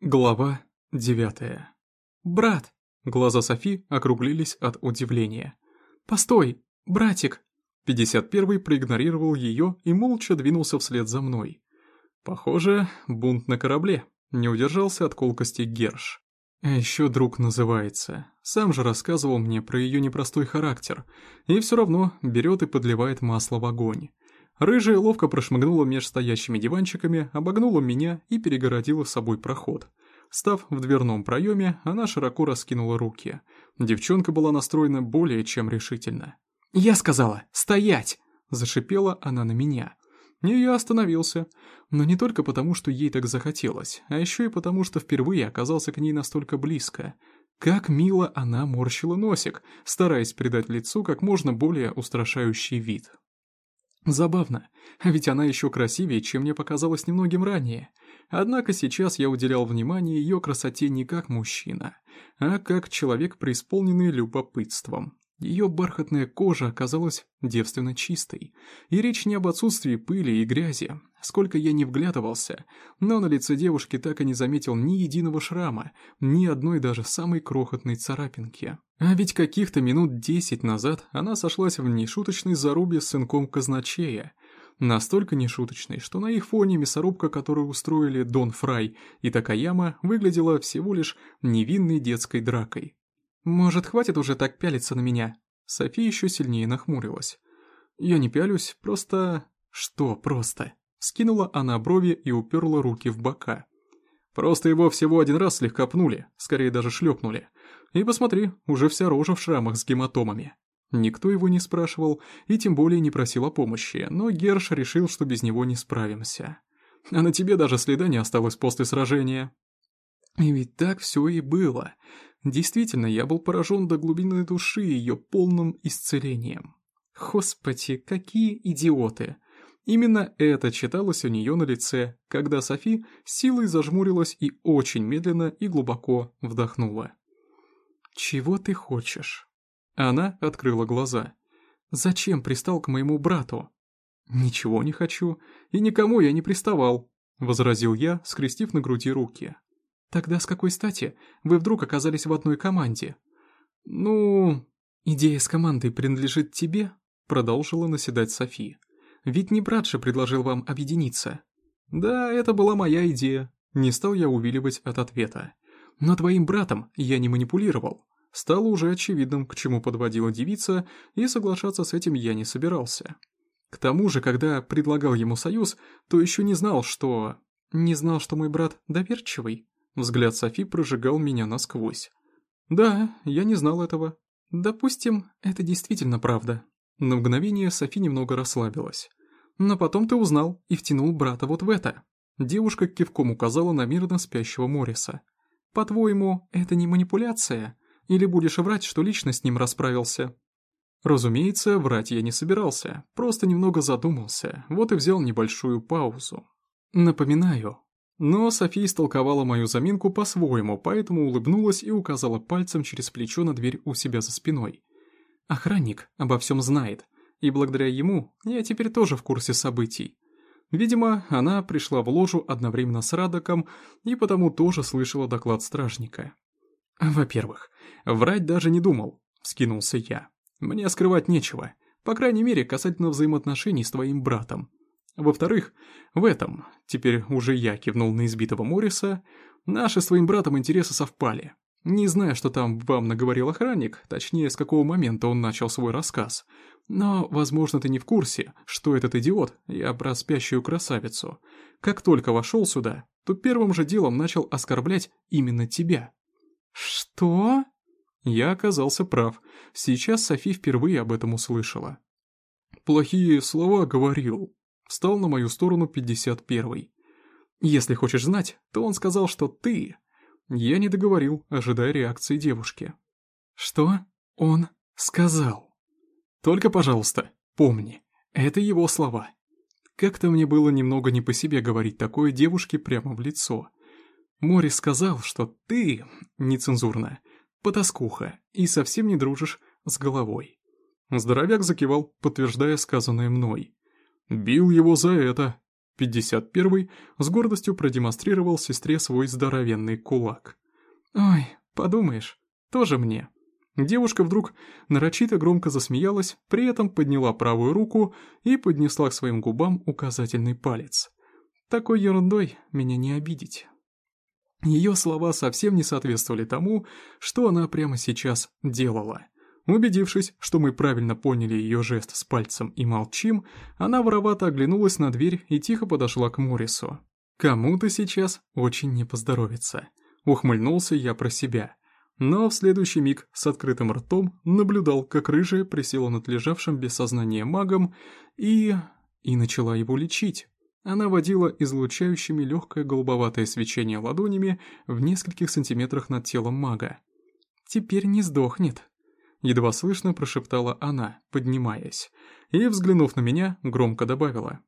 Глава девятая. «Брат!» Глаза Софи округлились от удивления. «Постой! Братик!» 51-й проигнорировал ее и молча двинулся вслед за мной. Похоже, бунт на корабле. Не удержался от колкости Герш. А еще друг называется. Сам же рассказывал мне про ее непростой характер. И все равно берет и подливает масло в огонь. Рыжая ловко прошмыгнула меж стоящими диванчиками, обогнула меня и перегородила собой проход. Став в дверном проеме, она широко раскинула руки. Девчонка была настроена более чем решительно. «Я сказала, стоять!» – зашипела она на меня. И я остановился. Но не только потому, что ей так захотелось, а еще и потому, что впервые оказался к ней настолько близко. Как мило она морщила носик, стараясь придать лицу как можно более устрашающий вид. Забавно, а ведь она еще красивее, чем мне показалось немногим ранее. Однако сейчас я уделял внимание ее красоте не как мужчина, а как человек, преисполненный любопытством. Ее бархатная кожа оказалась девственно чистой, и речь не об отсутствии пыли и грязи, сколько я не вглядывался, но на лице девушки так и не заметил ни единого шрама, ни одной даже самой крохотной царапинки. А ведь каких-то минут десять назад она сошлась в нешуточной зарубе с сынком казначея, настолько нешуточной, что на их фоне мясорубка, которую устроили Дон Фрай и Такаяма, выглядела всего лишь невинной детской дракой. «Может, хватит уже так пялиться на меня?» София еще сильнее нахмурилась. «Я не пялюсь, просто...» «Что просто?» Скинула она брови и уперла руки в бока. «Просто его всего один раз слегка пнули, скорее даже шлепнули. И посмотри, уже вся рожа в шрамах с гематомами». Никто его не спрашивал и тем более не просил о помощи, но Герш решил, что без него не справимся. А на тебе даже следа не осталось после сражения. И ведь так все и было. Действительно, я был поражен до глубины души ее полным исцелением. Господи, какие идиоты! Именно это читалось у нее на лице, когда Софи силой зажмурилась и очень медленно и глубоко вдохнула. «Чего ты хочешь?» Она открыла глаза. «Зачем пристал к моему брату?» «Ничего не хочу, и никому я не приставал», — возразил я, скрестив на груди руки. Тогда с какой стати вы вдруг оказались в одной команде? Ну, идея с командой принадлежит тебе, продолжила наседать Софи. Ведь не брат же предложил вам объединиться. Да, это была моя идея. Не стал я увиливать от ответа. Но твоим братом я не манипулировал. Стало уже очевидным, к чему подводила девица, и соглашаться с этим я не собирался. К тому же, когда предлагал ему союз, то еще не знал, что... Не знал, что мой брат доверчивый. Взгляд Софи прожигал меня насквозь. «Да, я не знал этого. Допустим, это действительно правда». На мгновение Софи немного расслабилась. «Но потом ты узнал и втянул брата вот в это». Девушка кивком указала на мирно спящего Морриса. «По-твоему, это не манипуляция? Или будешь врать, что лично с ним расправился?» Разумеется, врать я не собирался, просто немного задумался, вот и взял небольшую паузу. Напоминаю, но София истолковала мою заминку по-своему, поэтому улыбнулась и указала пальцем через плечо на дверь у себя за спиной. Охранник обо всем знает, и благодаря ему я теперь тоже в курсе событий. Видимо, она пришла в ложу одновременно с Радоком и потому тоже слышала доклад стражника. «Во-первых, врать даже не думал», — скинулся я. «Мне скрывать нечего, по крайней мере, касательно взаимоотношений с твоим братом. Во-вторых, в этом, теперь уже я кивнул на избитого Морриса, наши с твоим братом интересы совпали. Не знаю, что там вам наговорил охранник, точнее, с какого момента он начал свой рассказ. Но, возможно, ты не в курсе, что этот идиот, я про спящую красавицу, как только вошел сюда, то первым же делом начал оскорблять именно тебя. Что? Я оказался прав. Сейчас Софи впервые об этом услышала. Плохие слова говорил, Встал на мою сторону 51-й. Если хочешь знать, то он сказал, что ты... Я не договорил, ожидая реакции девушки. Что он сказал? Только, пожалуйста, помни, это его слова. Как-то мне было немного не по себе говорить такое девушке прямо в лицо. Мори сказал, что ты, нецензурно, потаскуха и совсем не дружишь с головой. Здоровяк закивал, подтверждая сказанное мной. Бил его за это. 51 с гордостью продемонстрировал сестре свой здоровенный кулак. «Ой, подумаешь, тоже мне». Девушка вдруг нарочито громко засмеялась, при этом подняла правую руку и поднесла к своим губам указательный палец. Такой ерундой меня не обидеть. Ее слова совсем не соответствовали тому, что она прямо сейчас делала. Убедившись, что мы правильно поняли ее жест с пальцем и молчим, она воровато оглянулась на дверь и тихо подошла к Морису. «Кому-то сейчас очень не поздоровится», — ухмыльнулся я про себя. Но в следующий миг с открытым ртом наблюдал, как рыжая присела над лежавшим без сознания магом и... и начала его лечить. Она водила излучающими легкое голубоватое свечение ладонями в нескольких сантиметрах над телом мага. «Теперь не сдохнет», — едва слышно прошептала она, поднимаясь, и, взглянув на меня, громко добавила.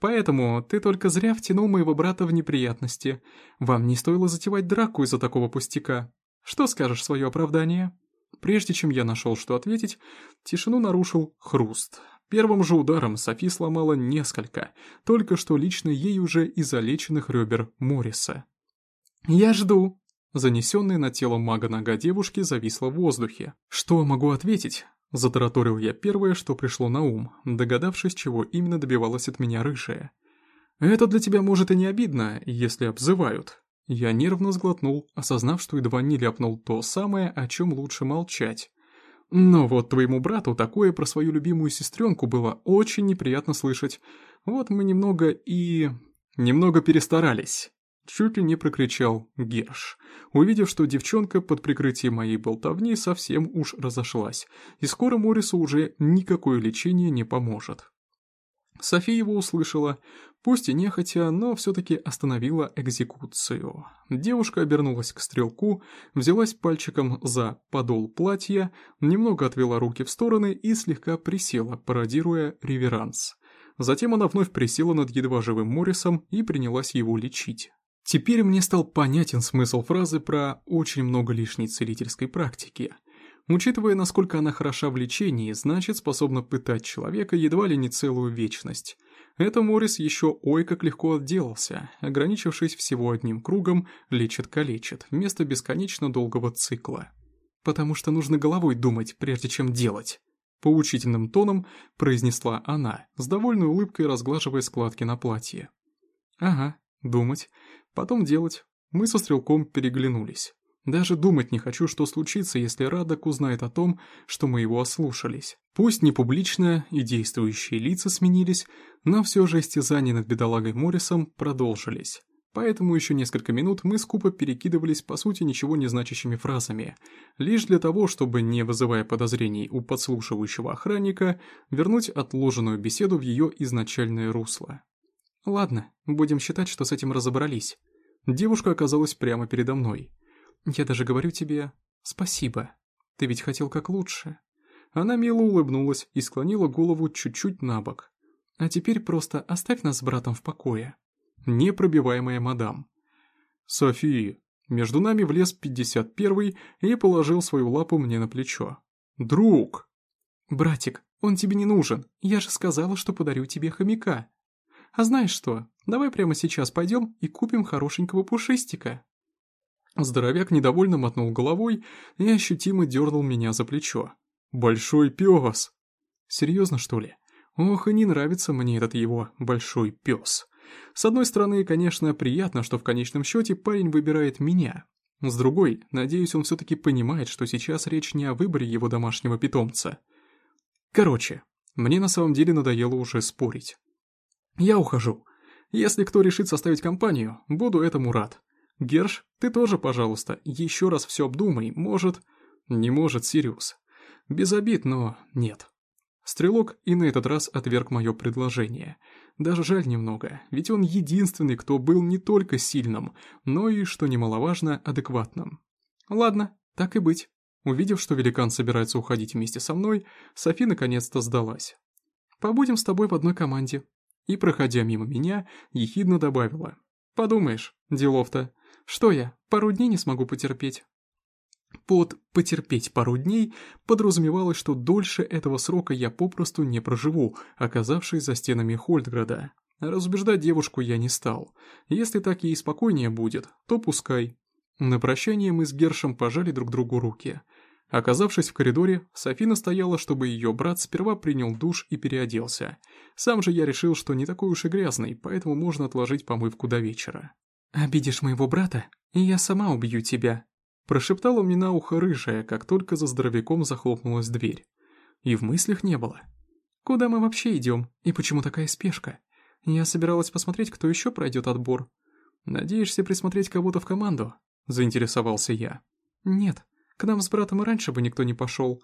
«Поэтому ты только зря втянул моего брата в неприятности. Вам не стоило затевать драку из-за такого пустяка. Что скажешь свое оправдание?» Прежде чем я нашел, что ответить, тишину нарушил хруст. Первым же ударом Софи сломала несколько, только что лично ей уже изолеченных ребер Морриса. «Я жду!» Занесенная на тело мага нога девушки зависла в воздухе. «Что могу ответить?» Затараторил я первое, что пришло на ум, догадавшись, чего именно добивалась от меня рыжая. «Это для тебя может и не обидно, если обзывают». Я нервно сглотнул, осознав, что едва не ляпнул то самое, о чем лучше молчать. Но вот твоему брату такое про свою любимую сестренку было очень неприятно слышать. Вот мы немного и... немного перестарались. Чуть ли не прокричал Герш, увидев, что девчонка под прикрытием моей болтовни совсем уж разошлась, и скоро Морису уже никакое лечение не поможет. София его услышала, пусть и нехотя, но все-таки остановила экзекуцию. Девушка обернулась к стрелку, взялась пальчиком за подол платья, немного отвела руки в стороны и слегка присела, пародируя реверанс. Затем она вновь присела над едва живым Моррисом и принялась его лечить. Теперь мне стал понятен смысл фразы про «очень много лишней целительской практики». Учитывая, насколько она хороша в лечении, значит, способна пытать человека едва ли не целую вечность. Это Моррис еще ой как легко отделался, ограничившись всего одним кругом «лечит-калечит» вместо бесконечно долгого цикла. «Потому что нужно головой думать, прежде чем делать», — поучительным тоном произнесла она, с довольной улыбкой разглаживая складки на платье. «Ага, думать, потом делать». Мы со Стрелком переглянулись. Даже думать не хочу, что случится, если Радок узнает о том, что мы его ослушались. Пусть не публично и действующие лица сменились, но все же истязания над бедолагой Моррисом продолжились. Поэтому еще несколько минут мы скупо перекидывались по сути ничего не значащими фразами, лишь для того, чтобы, не вызывая подозрений у подслушивающего охранника, вернуть отложенную беседу в ее изначальное русло. Ладно, будем считать, что с этим разобрались. Девушка оказалась прямо передо мной. Я даже говорю тебе спасибо. Ты ведь хотел как лучше. Она мило улыбнулась и склонила голову чуть-чуть на бок. А теперь просто оставь нас с братом в покое. Непробиваемая мадам. София. Между нами влез пятьдесят первый и положил свою лапу мне на плечо. Друг. Братик, он тебе не нужен. Я же сказала, что подарю тебе хомяка. А знаешь что, давай прямо сейчас пойдем и купим хорошенького пушистика. Здоровяк недовольно мотнул головой и ощутимо дернул меня за плечо. «Большой пес!» «Серьезно, что ли? Ох, и не нравится мне этот его большой пес. С одной стороны, конечно, приятно, что в конечном счете парень выбирает меня. С другой, надеюсь, он все-таки понимает, что сейчас речь не о выборе его домашнего питомца. Короче, мне на самом деле надоело уже спорить. Я ухожу. Если кто решит составить компанию, буду этому рад. Герш, ты тоже, пожалуйста, еще раз все обдумай, может... Не может, Сириус. Без обид, но нет. Стрелок и на этот раз отверг мое предложение. Даже жаль немного, ведь он единственный, кто был не только сильным, но и, что немаловажно, адекватным. Ладно, так и быть. Увидев, что великан собирается уходить вместе со мной, Софи наконец-то сдалась. «Побудем с тобой в одной команде». И, проходя мимо меня, ехидно добавила. «Подумаешь, делов-то. Что я, пару дней не смогу потерпеть? Под «потерпеть пару дней» подразумевалось, что дольше этого срока я попросту не проживу, оказавшись за стенами Хольдграда. Разубеждать девушку я не стал. Если так ей спокойнее будет, то пускай. На прощание мы с Гершем пожали друг другу руки. Оказавшись в коридоре, Софина стояла, чтобы ее брат сперва принял душ и переоделся. Сам же я решил, что не такой уж и грязный, поэтому можно отложить помывку до вечера. «Обидишь моего брата, и я сама убью тебя», прошептала мне на ухо рыжая, как только за здоровяком захлопнулась дверь. И в мыслях не было. «Куда мы вообще идем? И почему такая спешка?» Я собиралась посмотреть, кто еще пройдет отбор. Надеешься присмотреть кого-то в команду? Заинтересовался я. Нет, к нам с братом и раньше бы никто не пошел.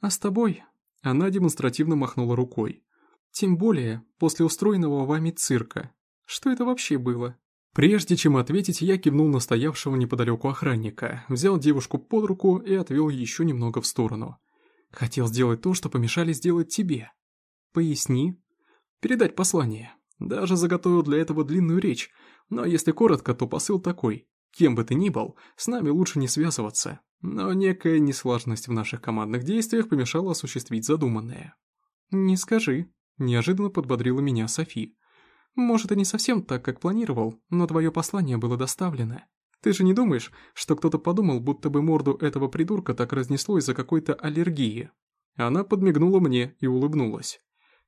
А с тобой? Она демонстративно махнула рукой. Тем более, после устроенного вами цирка. Что это вообще было? Прежде чем ответить, я кивнул на стоявшего неподалеку охранника, взял девушку под руку и отвел еще немного в сторону. Хотел сделать то, что помешали сделать тебе. Поясни. Передать послание. Даже заготовил для этого длинную речь, но если коротко, то посыл такой. Кем бы ты ни был, с нами лучше не связываться. Но некая неслаженность в наших командных действиях помешала осуществить задуманное. «Не скажи», — неожиданно подбодрила меня Софи. «Может, и не совсем так, как планировал, но твое послание было доставлено. Ты же не думаешь, что кто-то подумал, будто бы морду этого придурка так разнесло из-за какой-то аллергии?» Она подмигнула мне и улыбнулась.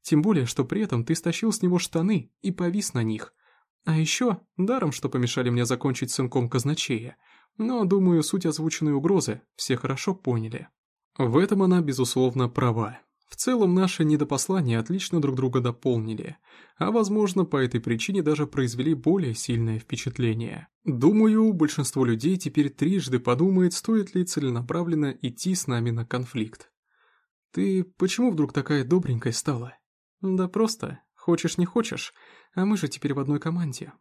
Тем более, что при этом ты стащил с него штаны и повис на них. А еще, даром, что помешали мне закончить сынком казначея. Но, думаю, суть озвученной угрозы все хорошо поняли. В этом она, безусловно, права. В целом, наши недопослания отлично друг друга дополнили, а, возможно, по этой причине даже произвели более сильное впечатление. Думаю, большинство людей теперь трижды подумает, стоит ли целенаправленно идти с нами на конфликт. «Ты почему вдруг такая добренькая стала?» «Да просто. Хочешь не хочешь, а мы же теперь в одной команде».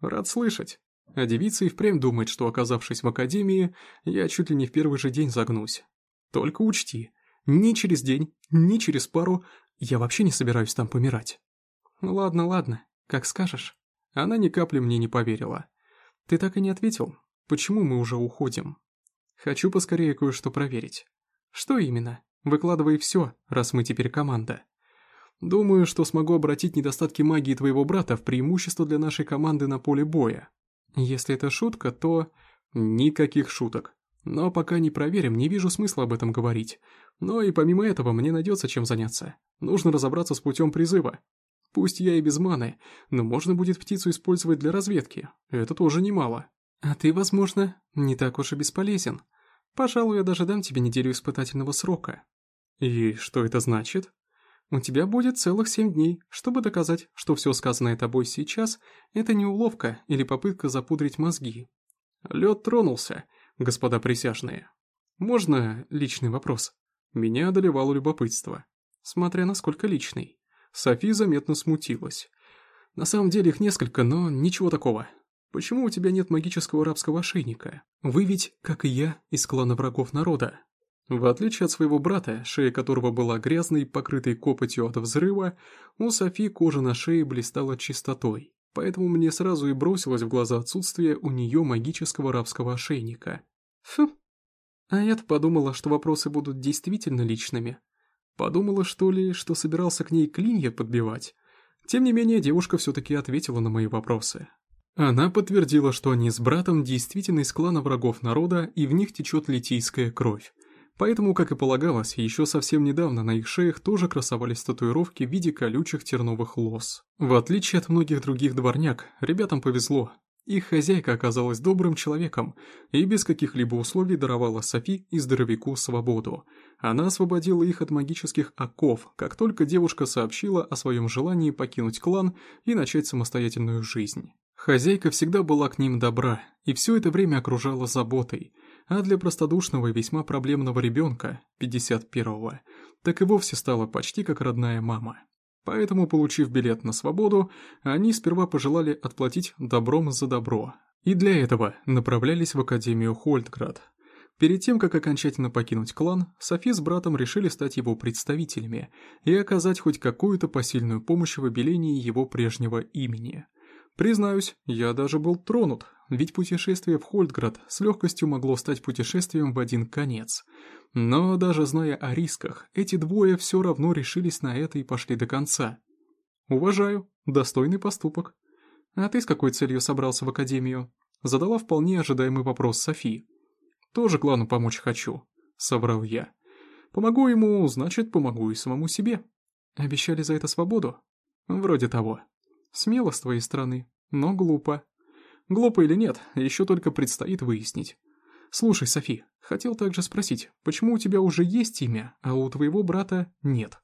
«Рад слышать». А девица и впрямь думает, что, оказавшись в академии, я чуть ли не в первый же день загнусь. Только учти, ни через день, ни через пару я вообще не собираюсь там помирать. Ладно, ладно, как скажешь. Она ни капли мне не поверила. Ты так и не ответил, почему мы уже уходим. Хочу поскорее кое-что проверить. Что именно? Выкладывай все, раз мы теперь команда. Думаю, что смогу обратить недостатки магии твоего брата в преимущество для нашей команды на поле боя. Если это шутка, то... Никаких шуток. Но пока не проверим, не вижу смысла об этом говорить. Но и помимо этого мне найдется чем заняться. Нужно разобраться с путем призыва. Пусть я и без маны, но можно будет птицу использовать для разведки. Это тоже немало. А ты, возможно, не так уж и бесполезен. Пожалуй, я даже дам тебе неделю испытательного срока. И что это значит? У тебя будет целых семь дней, чтобы доказать, что все сказанное тобой сейчас – это не уловка или попытка запудрить мозги. Лед тронулся, господа присяжные. Можно личный вопрос? Меня одолевало любопытство. Смотря насколько личный. Софи заметно смутилась. На самом деле их несколько, но ничего такого. Почему у тебя нет магического рабского ошейника? Вы ведь, как и я, из клана врагов народа. В отличие от своего брата, шея которого была грязной, покрытой копотью от взрыва, у Софи кожа на шее блистала чистотой, поэтому мне сразу и бросилось в глаза отсутствие у нее магического рабского ошейника. Фу. А я-то подумала, что вопросы будут действительно личными. Подумала, что ли, что собирался к ней клинья подбивать. Тем не менее, девушка все-таки ответила на мои вопросы. Она подтвердила, что они с братом действительно из клана врагов народа, и в них течет литийская кровь. Поэтому, как и полагалось, еще совсем недавно на их шеях тоже красовались татуировки в виде колючих терновых лос. В отличие от многих других дворняк, ребятам повезло. Их хозяйка оказалась добрым человеком и без каких-либо условий даровала Софи и здоровяку свободу. Она освободила их от магических оков, как только девушка сообщила о своем желании покинуть клан и начать самостоятельную жизнь. Хозяйка всегда была к ним добра и все это время окружала заботой – а для простодушного и весьма проблемного ребенка, 51-го, так и вовсе стала почти как родная мама. Поэтому, получив билет на свободу, они сперва пожелали отплатить добром за добро, и для этого направлялись в Академию Хольдград. Перед тем, как окончательно покинуть клан, Софи с братом решили стать его представителями и оказать хоть какую-то посильную помощь в обелении его прежнего имени. Признаюсь, я даже был тронут, ведь путешествие в Хольдград с легкостью могло стать путешествием в один конец. Но даже зная о рисках, эти двое все равно решились на это и пошли до конца. Уважаю, Достойный поступок. А ты с какой целью собрался в академию? Задала вполне ожидаемый вопрос Софи. Тоже клану помочь хочу, соврал я. Помогу ему, значит, помогу и самому себе. Обещали за это свободу? Вроде того. Смело с твоей стороны, но глупо. Глупо или нет, еще только предстоит выяснить. Слушай, Софи, хотел также спросить, почему у тебя уже есть имя, а у твоего брата нет?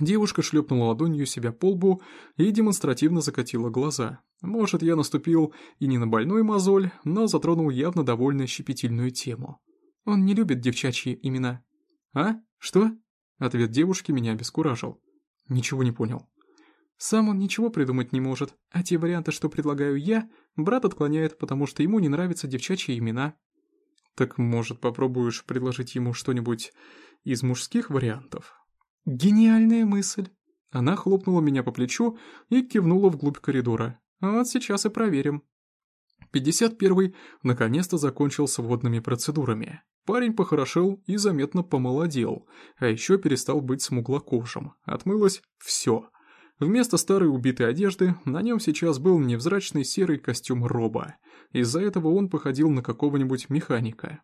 Девушка шлепнула ладонью себя по лбу и демонстративно закатила глаза. Может, я наступил и не на больную мозоль, но затронул явно довольно щепетильную тему. Он не любит девчачьи имена. «А? Что?» Ответ девушки меня обескуражил. Ничего не понял. Сам он ничего придумать не может, а те варианты, что предлагаю я, брат отклоняет, потому что ему не нравятся девчачьи имена. Так, может, попробуешь предложить ему что-нибудь из мужских вариантов? Гениальная мысль. Она хлопнула меня по плечу и кивнула вглубь коридора. Вот сейчас и проверим. 51-й наконец-то закончил с водными процедурами. Парень похорошел и заметно помолодел, а еще перестал быть смуглокожим. Отмылось все. Вместо старой убитой одежды на нем сейчас был невзрачный серый костюм роба. Из-за этого он походил на какого-нибудь механика.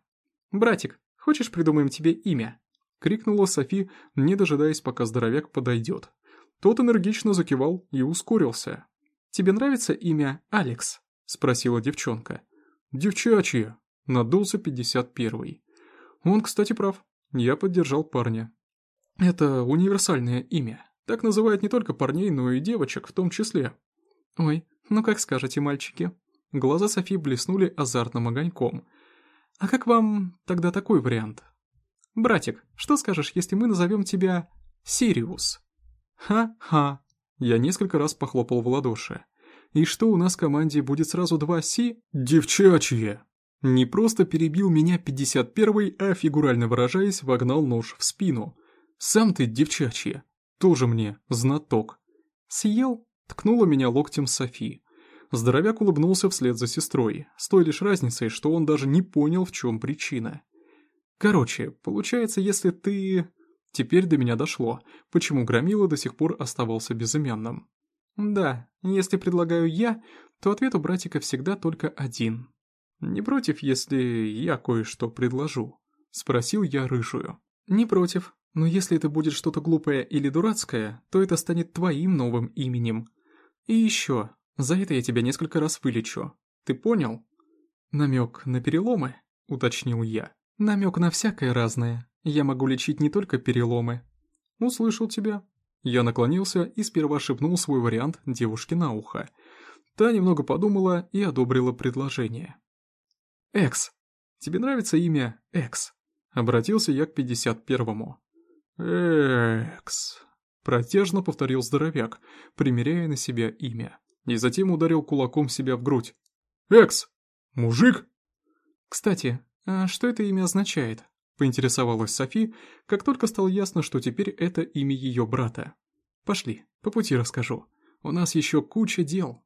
«Братик, хочешь придумаем тебе имя?» — крикнула Софи, не дожидаясь, пока здоровяк подойдет. Тот энергично закивал и ускорился. «Тебе нравится имя Алекс?» — спросила девчонка. «Девчачье!» — надулся 51-й. Он, кстати, прав. Я поддержал парня. Это универсальное имя. Так называют не только парней, но и девочек в том числе. Ой, ну как скажете, мальчики. Глаза Софи блеснули азартным огоньком. А как вам тогда такой вариант? Братик, что скажешь, если мы назовем тебя Сириус? Ха-ха. Я несколько раз похлопал в ладоши. И что у нас в команде будет сразу два Си? Девчачье! Не просто перебил меня 51-й, а фигурально выражаясь, вогнал нож в спину. Сам ты девчачья. Тоже мне знаток. Съел? Ткнула меня локтем Софи. Здоровяк улыбнулся вслед за сестрой, с той лишь разницей, что он даже не понял, в чем причина. Короче, получается, если ты... Теперь до меня дошло, почему Громила до сих пор оставался безымянным. Да, если предлагаю я, то ответ у братика всегда только один. «Не против, если я кое-что предложу?» — спросил я рыжую. «Не против, но если это будет что-то глупое или дурацкое, то это станет твоим новым именем. И еще, за это я тебя несколько раз вылечу. Ты понял?» «Намек на переломы?» — уточнил я. «Намек на всякое разное. Я могу лечить не только переломы». «Услышал тебя». Я наклонился и сперва шепнул свой вариант девушке на ухо. Та немного подумала и одобрила предложение. «Экс, тебе нравится имя Экс?» Обратился я к 51-му. «Экс», — протяжно повторил здоровяк, примеряя на себя имя, и затем ударил кулаком себя в грудь. «Экс! Мужик!» «Кстати, а что это имя означает?» — поинтересовалась Софи, как только стало ясно, что теперь это имя ее брата. «Пошли, по пути расскажу. У нас еще куча дел».